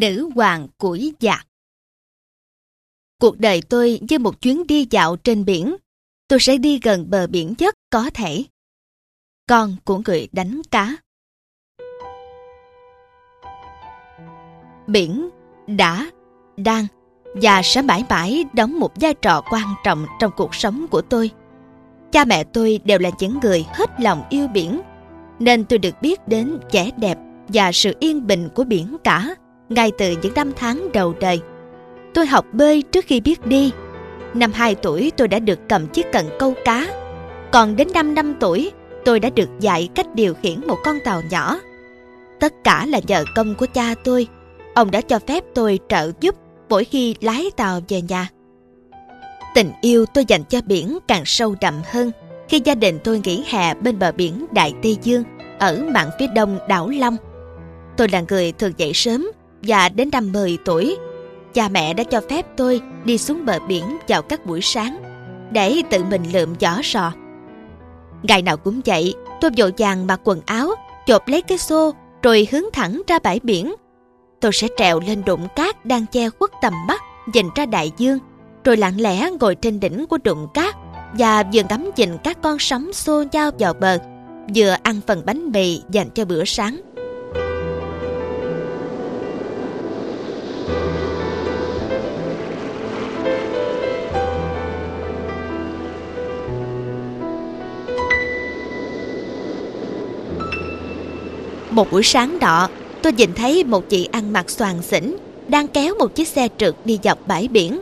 Nữ hoàng củi giặc Cuộc đời tôi như một chuyến đi dạo trên biển. Tôi sẽ đi gần bờ biển nhất có thể. Con của người đánh cá. Biển đã, đang và sẽ mãi mãi đóng một vai trò quan trọng trong cuộc sống của tôi. Cha mẹ tôi đều là những người hết lòng yêu biển, nên tôi được biết đến vẻ đẹp và sự yên bình của biển cả ngay từ những năm tháng đầu đời. Tôi học bơi trước khi biết đi. Năm 2 tuổi tôi đã được cầm chiếc cần câu cá. Còn đến 5 năm tuổi, tôi đã được dạy cách điều khiển một con tàu nhỏ. Tất cả là nhờ công của cha tôi. Ông đã cho phép tôi trợ giúp mỗi khi lái tàu về nhà. Tình yêu tôi dành cho biển càng sâu đậm hơn khi gia đình tôi nghỉ hè bên bờ biển Đại Tây Dương ở mạn phía đông đảo Long. Tôi là người thường dậy sớm và đến năm 10 tuổi, cha mẹ đã cho phép tôi đi xuống bờ biển vào các buổi sáng để tự mình lượm giỏ sò. Ngày nào cũng vậy, tôi vội vàng mặc quần áo, chộp lấy cái xô rồi hướng thẳng ra bãi biển. Tôi sẽ trèo lên đụng cát đang che khuất tầm mắt nhìn ra đại dương, rồi lặng lẽ ngồi trên đỉnh của đụng cát và vừa ngắm nhìn các con sóng xô nhau vào bờ, vừa ăn phần bánh mì dành cho bữa sáng. Một buổi sáng nọ, tôi nhìn thấy một chị ăn mặc xoàng xỉn đang kéo một chiếc xe trượt đi dọc bãi biển.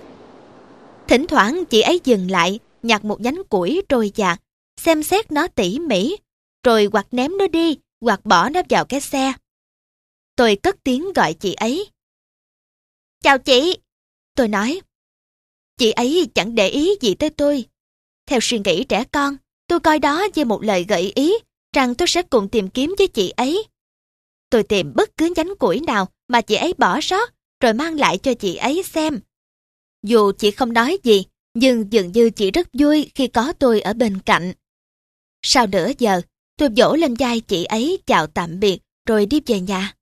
Thỉnh thoảng chị ấy dừng lại, nhặt một nhánh củi trôi dạt, xem xét nó tỉ mỉ, rồi hoặc ném nó đi, hoặc bỏ nó vào cái xe. Tôi cất tiếng gọi chị ấy. Chào chị! Tôi nói. Chị ấy chẳng để ý gì tới tôi. Theo suy nghĩ trẻ con, tôi coi đó như một lời gợi ý rằng tôi sẽ cùng tìm kiếm với chị ấy. Tôi tìm bất cứ nhánh củi nào mà chị ấy bỏ sót rồi mang lại cho chị ấy xem. Dù chị không nói gì, nhưng dường như chị rất vui khi có tôi ở bên cạnh. Sau nửa giờ, tôi vỗ lên vai chị ấy chào tạm biệt rồi đi về nhà.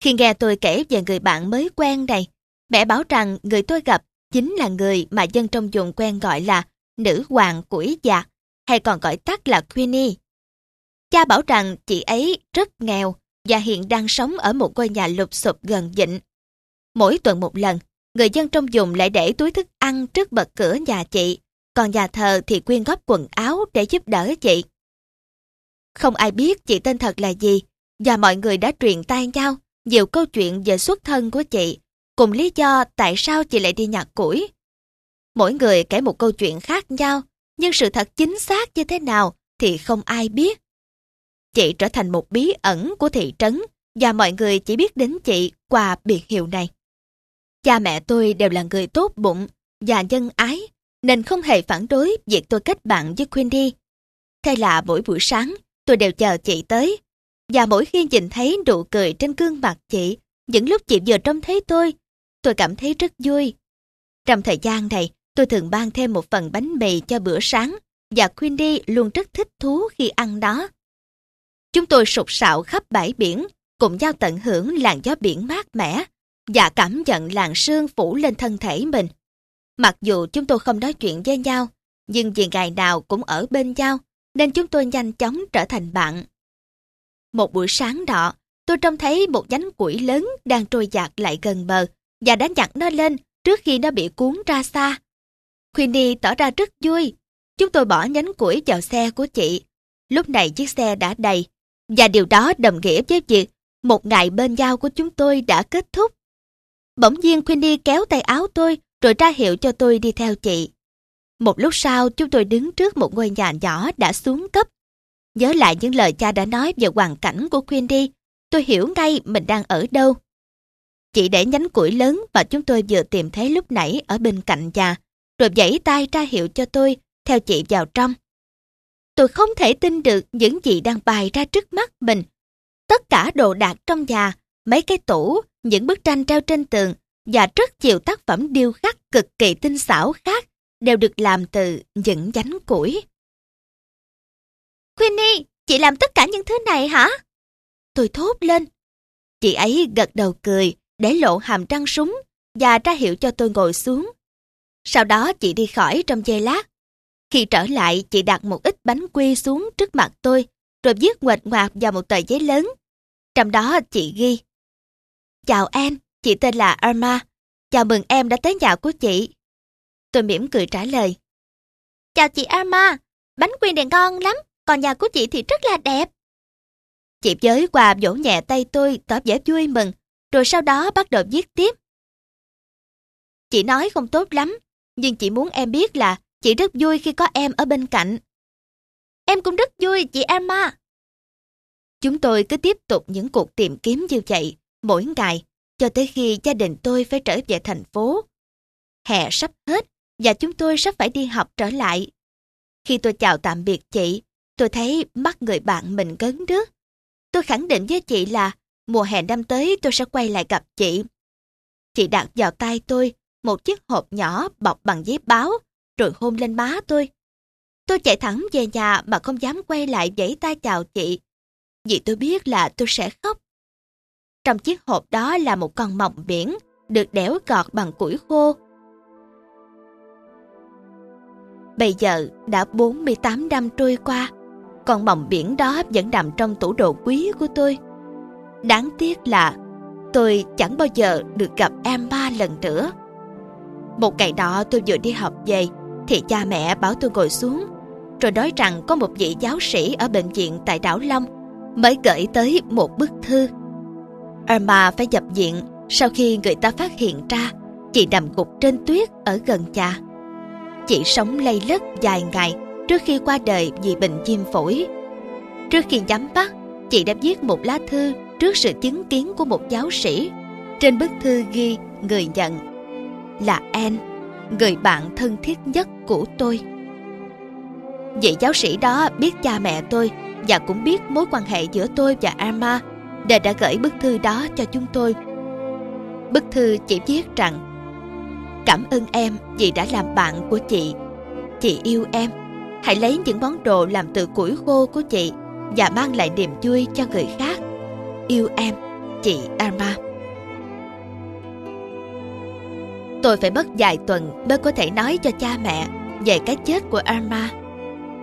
Khi nghe tôi kể về người bạn mới quen này, mẹ bảo rằng người tôi gặp chính là người mà dân trong vùng quen gọi là nữ hoàng củi giạc, hay còn gọi tắt là Queenie. Cha bảo rằng chị ấy rất nghèo và hiện đang sống ở một ngôi nhà lụp sụp gần dịnh. Mỗi tuần một lần, người dân trong vùng lại để túi thức ăn trước bậc cửa nhà chị, còn nhà thờ thì quyên góp quần áo để giúp đỡ chị. Không ai biết chị tên thật là gì, và mọi người đã truyền tai nhau nhiều câu chuyện về xuất thân của chị, cùng lý do tại sao chị lại đi nhặt củi. Mỗi người kể một câu chuyện khác nhau, nhưng sự thật chính xác như thế nào thì không ai biết. Chị trở thành một bí ẩn của thị trấn và mọi người chỉ biết đến chị qua biệt hiệu này. Cha mẹ tôi đều là người tốt bụng và nhân ái, nên không hề phản đối việc tôi kết bạn với Queenie. Thế là mỗi buổi sáng, tôi đều chờ chị tới. Và mỗi khi nhìn thấy nụ cười trên gương mặt chị, những lúc chị vừa trông thấy tôi, tôi cảm thấy rất vui. Trong thời gian này, tôi thường mang thêm một phần bánh mì cho bữa sáng và Queenie luôn rất thích thú khi ăn đó. Chúng tôi sục sạo khắp bãi biển, cùng nhau tận hưởng làn gió biển mát mẻ và cảm nhận làn sương phủ lên thân thể mình. Mặc dù chúng tôi không nói chuyện với nhau, nhưng vì ngày nào cũng ở bên nhau, nên chúng tôi nhanh chóng trở thành bạn. Một buổi sáng đó, tôi trông thấy một nhánh củi lớn đang trôi dạt lại gần bờ và đã nhặt nó lên trước khi nó bị cuốn ra xa. Queenie tỏ ra rất vui. Chúng tôi bỏ nhánh củi vào xe của chị. Lúc này chiếc xe đã đầy và điều đó đồng nghĩa với việc một ngày bên nhau của chúng tôi đã kết thúc. Bỗng nhiên Queenie kéo tay áo tôi rồi ra hiệu cho tôi đi theo chị. Một lúc sau chúng tôi đứng trước một ngôi nhà nhỏ đã xuống cấp. Nhớ lại những lời cha đã nói về hoàn cảnh của Queenie, tôi hiểu ngay mình đang ở đâu. Chị để nhánh củi lớn mà chúng tôi vừa tìm thấy lúc nãy ở bên cạnh nhà, rồi giãy tay ra hiệu cho tôi theo chị vào trong. Tôi không thể tin được những gì đang bày ra trước mắt mình. Tất cả đồ đạc trong nhà, mấy cái tủ, những bức tranh treo trên tường và rất nhiều tác phẩm điêu khắc cực kỳ tinh xảo khác đều được làm từ những nhánh củi. Queenie, chị làm tất cả những thứ này hả? Tôi thốt lên. Chị ấy gật đầu cười để lộ hàm răng súng và ra hiệu cho tôi ngồi xuống. Sau đó chị đi khỏi trong giây lát. Khi trở lại, chị đặt một ít bánh quy xuống trước mặt tôi, rồi viết ngoạch ngoạc vào một tờ giấy lớn. Trong đó chị ghi. Chào em, chị tên là Arma. Chào mừng em đã tới nhà của chị. Tôi mỉm cười trả lời. Chào chị Arma, bánh quy này ngon lắm, còn nhà của chị thì rất là đẹp. Chị giới qua vỗ nhẹ tay tôi tỏ vẻ vui mừng, rồi sau đó bắt đầu viết tiếp. Chị nói không tốt lắm, nhưng chị muốn em biết là chị rất vui khi có em ở bên cạnh. Em cũng rất vui, chị Emma. Chúng tôi cứ tiếp tục những cuộc tìm kiếm như vậy mỗi ngày cho tới khi gia đình tôi phải trở về thành phố. Hè sắp hết và chúng tôi sắp phải đi học trở lại. Khi tôi chào tạm biệt chị, tôi thấy mắt người bạn mình cấn nước. Tôi khẳng định với chị là mùa hè năm tới tôi sẽ quay lại gặp chị. Chị đặt vào tay tôi một chiếc hộp nhỏ bọc bằng giấy báo, rồi hôn lên má tôi. Tôi chạy thẳng về nhà mà không dám quay lại vẫy tay chào chị, vì tôi biết là tôi sẽ khóc. Trong chiếc hộp đó là một con mộng biển, được đẽo gọt bằng củi khô. Bây giờ đã 48 năm trôi qua, con mộng biển đó vẫn nằm trong tủ đồ quý của tôi. Đáng tiếc là tôi chẳng bao giờ được gặp em ba lần nữa. Một ngày đó tôi vừa đi học về, thì cha mẹ bảo tôi ngồi xuống, rồi nói rằng có một vị giáo sĩ ở bệnh viện tại đảo Long mới gửi tới một bức thư. Irma phải nhập viện, sau khi người ta phát hiện ra, chị nằm gục trên tuyết ở gần nhà. Chị sống lây lất vài ngày trước khi qua đời vì bệnh viêm phổi. Trước khi nhắm mắt, chị đã viết một lá thư trước sự chứng kiến của một giáo sĩ. Trên bức thư ghi người nhận là Anne, người bạn thân thiết nhất của tôi. Vị giáo sĩ đó biết cha mẹ tôi và cũng biết mối quan hệ giữa tôi và Arma để đã gửi bức thư đó cho chúng tôi. Bức thư chỉ viết rằng Cảm ơn em vì đã làm bạn của chị. Chị yêu em. Hãy lấy những món đồ làm từ củi khô của chị và mang lại niềm vui cho người khác. Yêu em, chị Arma. Tôi phải mất vài tuần mới có thể nói cho cha mẹ về cái chết của Arma.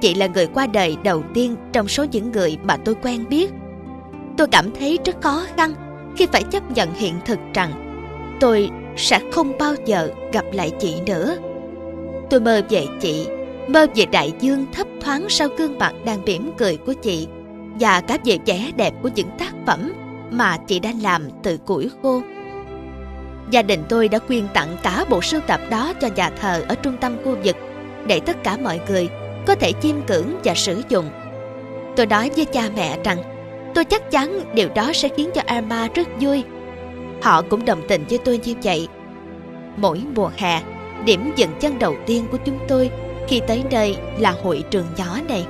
Chị là người qua đời đầu tiên trong số những người mà tôi quen biết. Tôi cảm thấy rất khó khăn khi phải chấp nhận hiện thực rằng tôi sẽ không bao giờ gặp lại chị nữa. Tôi mơ về chị, mơ về đại dương thấp thoáng sau gương mặt đang mỉm cười của chị và cả về vẻ đẹp của những tác phẩm mà chị đã làm từ củi khô. Gia đình tôi đã quyên tặng cả bộ sưu tập đó cho nhà thờ ở trung tâm khu vực để tất cả mọi người có thể chiêm ngưỡng và sử dụng. Tôi nói với cha mẹ rằng tôi chắc chắn điều đó sẽ khiến cho Alma rất vui. Họ cũng đồng tình với tôi như vậy. Mỗi mùa hè, điểm dừng chân đầu tiên của chúng tôi khi tới nơi là hội trường nhỏ này.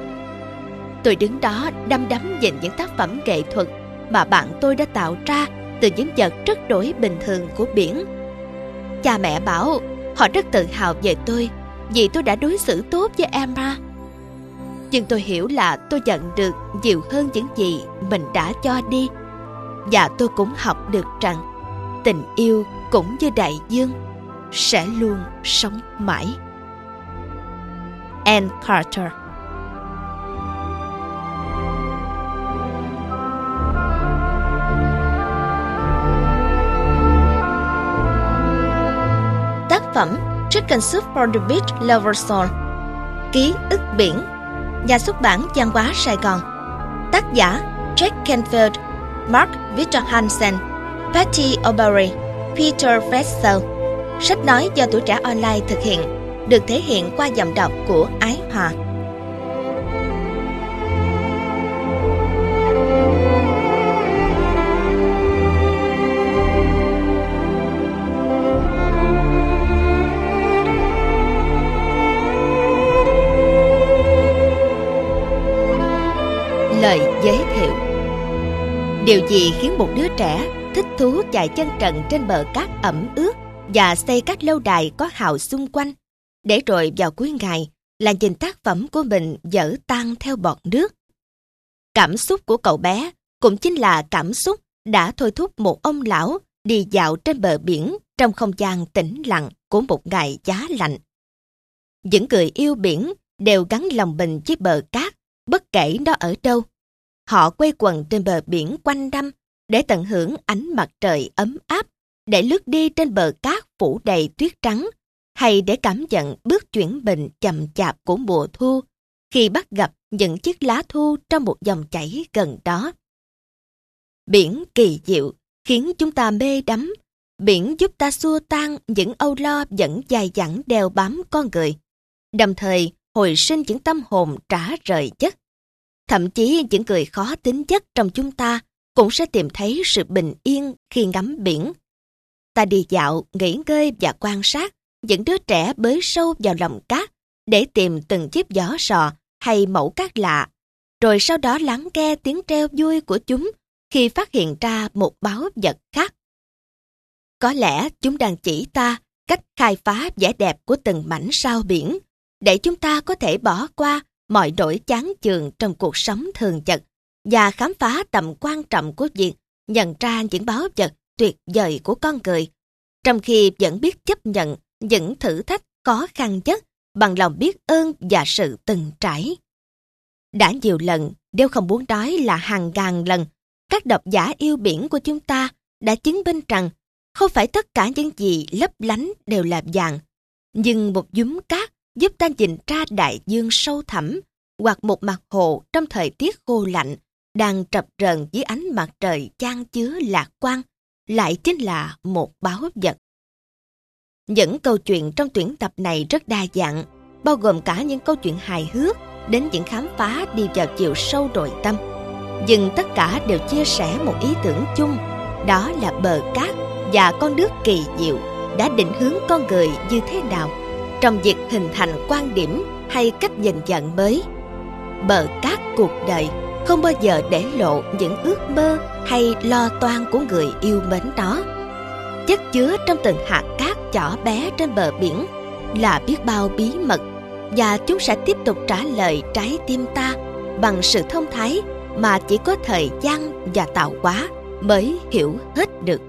Tôi đứng đó đăm đắm nhìn những tác phẩm nghệ thuật mà bạn tôi đã tạo ra từ những vật rất đổi bình thường của biển. Cha mẹ bảo, họ rất tự hào về tôi vì tôi đã đối xử tốt với Emma. Nhưng tôi hiểu là tôi nhận được nhiều hơn những gì mình đã cho đi. Và tôi cũng học được rằng tình yêu cũng như đại dương sẽ luôn sống mãi. Ann Carter. Tác phẩm Chicken Soup for the Beach Lover Soul. Ký ức biển. Nhà xuất bản Giang hóa, Sài Gòn. Tác giả Jack Canfield, Mark Victor Hansen, Patty O'Barry, Peter Fessel Sách nói do tuổi trẻ online thực hiện. Được thể hiện qua giọng đọc của Ái Hòa. Lời giới thiệu. Điều gì khiến một đứa trẻ thích thú chạy chân trần trên bờ cát ẩm ướt và xây các lâu đài có hào xung quanh, để rồi vào cuối ngày là nhìn tác phẩm của mình dở tan theo bọt nước. Cảm xúc của cậu bé cũng chính là cảm xúc đã thôi thúc một ông lão đi dạo trên bờ biển trong không gian tĩnh lặng của một ngày giá lạnh. Những người yêu biển đều gắn lòng mình với bờ cát, bất kể nó ở đâu. Họ quay quần trên bờ biển quanh năm để tận hưởng ánh mặt trời ấm áp, để lướt đi trên bờ cát phủ đầy tuyết trắng, hay để cảm nhận bước chuyển bình chậm chạp của mùa thu khi bắt gặp những chiếc lá thu trong một dòng chảy gần đó. Biển kỳ diệu khiến chúng ta mê đắm. Biển giúp ta xua tan những âu lo vẫn dài dẳng đeo bám con người. Đồng thời hồi sinh những tâm hồn trả rời chất. Thậm chí những người khó tính chất trong chúng ta cũng sẽ tìm thấy sự bình yên khi ngắm biển. Ta đi dạo, nghỉ ngơi và quan sát những đứa trẻ bới sâu vào lòng cát để tìm từng chiếc giỏ sò hay mẫu cát lạ, rồi sau đó lắng nghe tiếng treo vui của chúng khi phát hiện ra một báo vật khác. Có lẽ chúng đang chỉ ta cách khai phá vẻ đẹp của từng mảnh sao biển, để chúng ta có thể bỏ qua mọi nỗi chán chường trong cuộc sống thường nhật và khám phá tầm quan trọng của việc nhận ra những báo vật tuyệt vời của con người, trong khi vẫn biết chấp nhận những thử thách khó khăn nhất bằng lòng biết ơn và sự từng trải. Đã nhiều lần, đều không muốn nói là hàng ngàn lần, các độc giả yêu biển của chúng ta đã chứng minh rằng không phải tất cả những gì lấp lánh đều là vàng, nhưng một dúm cát giúp ta nhìn ra đại dương sâu thẳm hoặc một mặt hồ trong thời tiết khô lạnh đang trập rờn dưới ánh mặt trời chan chứa lạc quan lại chính là một báo vật. Những câu chuyện trong tuyển tập này rất đa dạng, bao gồm cả những câu chuyện hài hước đến những khám phá đi vào chiều sâu nội tâm. Nhưng tất cả đều chia sẻ một ý tưởng chung, đó là bờ cát và con nước kỳ diệu đã định hướng con người như thế nào trong việc hình thành quan điểm hay cách nhìn nhận mới. Bờ cát cuộc đời không bao giờ để lộ những ước mơ hay lo toan của người yêu mến nó. Chất chứa trong từng hạt cát chỏ bé trên bờ biển là biết bao bí mật, và chúng sẽ tiếp tục trả lời trái tim ta bằng sự thông thái mà chỉ có thời gian và tạo hóa mới hiểu hết được.